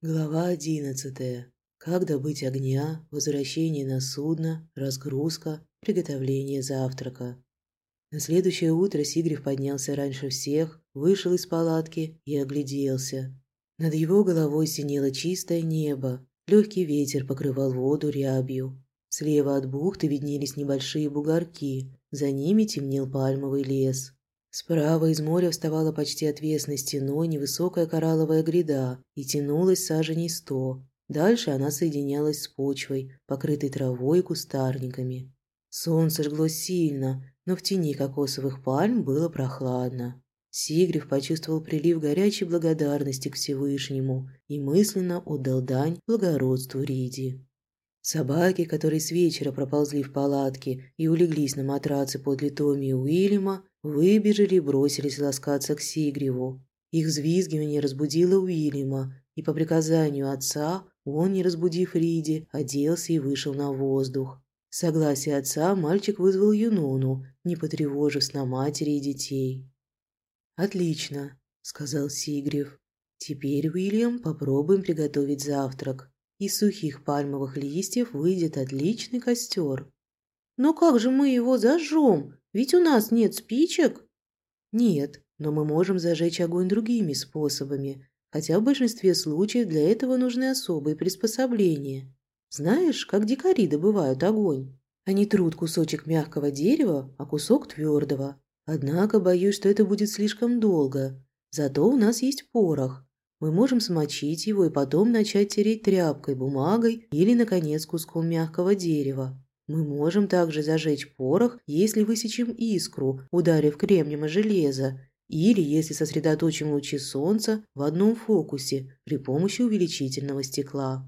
Глава одиннадцатая. Как добыть огня, возвращение на судно, разгрузка, приготовление завтрака. На следующее утро Сигрев поднялся раньше всех, вышел из палатки и огляделся. Над его головой синело чистое небо, легкий ветер покрывал воду рябью. Слева от бухты виднелись небольшие бугорки, за ними темнел пальмовый лес. Справа из моря вставала почти отвесной стеной невысокая коралловая гряда и тянулась саженей сто. Дальше она соединялась с почвой, покрытой травой и кустарниками. Солнце жгло сильно, но в тени кокосовых пальм было прохладно. Сигрев почувствовал прилив горячей благодарности к Всевышнему и мысленно отдал дань благородству Риди. Собаки, которые с вечера проползли в палатке и улеглись на матраце подле Томми и Уильяма, выбежали и бросились ласкаться к Сигреву. Их взвизгивание разбудило Уильяма, и по приказанию отца он, не разбудив Риди, оделся и вышел на воздух. Согласие отца мальчик вызвал Юнону, не потревожив сна матери и детей. «Отлично», — сказал Сигрев. «Теперь, Уильям, попробуем приготовить завтрак. Из сухих пальмовых листьев выйдет отличный костер». «Но как же мы его зажжем? Ведь у нас нет спичек». «Нет, но мы можем зажечь огонь другими способами, хотя в большинстве случаев для этого нужны особые приспособления. Знаешь, как дикари добывают огонь? Они трут кусочек мягкого дерева, а кусок твердого. Однако боюсь, что это будет слишком долго. Зато у нас есть порох. Мы можем смочить его и потом начать тереть тряпкой, бумагой или, наконец, куском мягкого дерева. Мы можем также зажечь порох, если высечем искру, ударив кремнем о железо, или если сосредоточим лучи солнца в одном фокусе при помощи увеличительного стекла.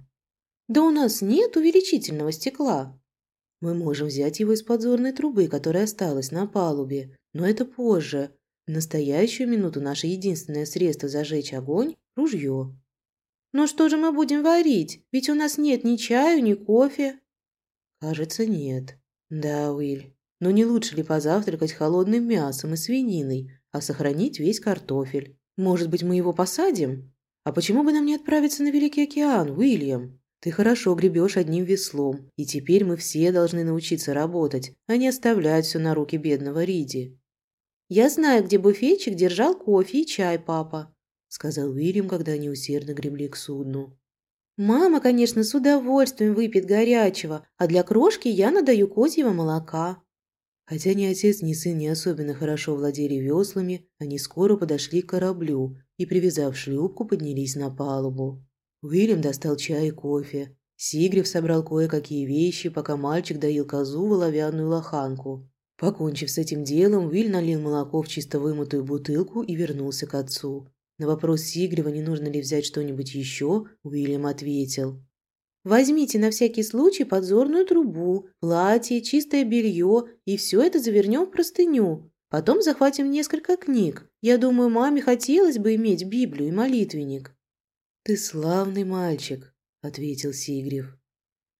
Да у нас нет увеличительного стекла. Мы можем взять его из подзорной трубы, которая осталась на палубе, но это позже. В настоящую минуту наше единственное средство зажечь огонь – ружье. Но что же мы будем варить? Ведь у нас нет ни чаю, ни кофе. Кажется, нет. Да, Уиль. Но не лучше ли позавтракать холодным мясом и свининой, а сохранить весь картофель? Может быть, мы его посадим? А почему бы нам не отправиться на Великий океан, Уильям? Ты хорошо гребешь одним веслом, и теперь мы все должны научиться работать, а не оставлять все на руки бедного Риди. «Я знаю, где буфетчик держал кофе и чай, папа», — сказал Уильям, когда они усердно гребли к судну. Мама, конечно, с удовольствием выпьет горячего, а для крошки я надаю козьего молока. Хотя ни отец, ни сын не особенно хорошо владели веслами, они скоро подошли к кораблю и, привязав шлюпку, поднялись на палубу. Уильям достал чай и кофе. Сигрев собрал кое-какие вещи, пока мальчик доил козу в оловянную лоханку. Покончив с этим делом, Уиль налил молоко в чисто вымытую бутылку и вернулся к отцу. На вопрос Сигрева, не нужно ли взять что-нибудь еще, Уильям ответил. «Возьмите на всякий случай подзорную трубу, платье, чистое белье и все это завернем в простыню. Потом захватим несколько книг. Я думаю, маме хотелось бы иметь Библию и молитвенник». «Ты славный мальчик», — ответил Сигрев.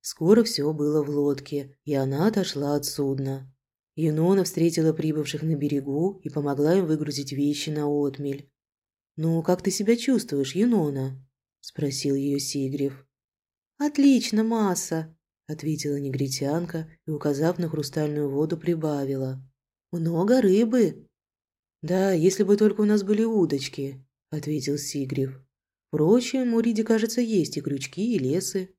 Скоро все было в лодке, и она отошла от судна. Юнона встретила прибывших на берегу и помогла им выгрузить вещи на отмель. «Ну, как ты себя чувствуешь, Юнона?» – спросил ее Сигрев. «Отлично, масса!» – ответила негритянка и, указав на хрустальную воду, прибавила. «Много рыбы!» «Да, если бы только у нас были удочки», – ответил Сигрев. «Впрочем, у Риди, кажется, есть и крючки, и лесы».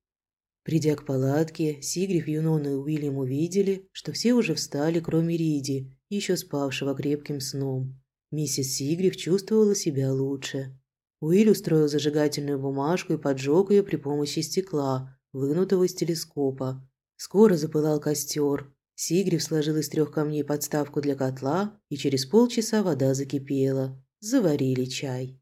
Придя к палатке, Сигрев, Юнона и Уильям увидели, что все уже встали, кроме Риди, еще спавшего крепким сном. Миссис Сигриф чувствовала себя лучше. Уилл устроил зажигательную бумажку и поджег ее при помощи стекла, вынутого из телескопа. Скоро запылал костер. Сигриф сложил из трех камней подставку для котла, и через полчаса вода закипела. Заварили чай.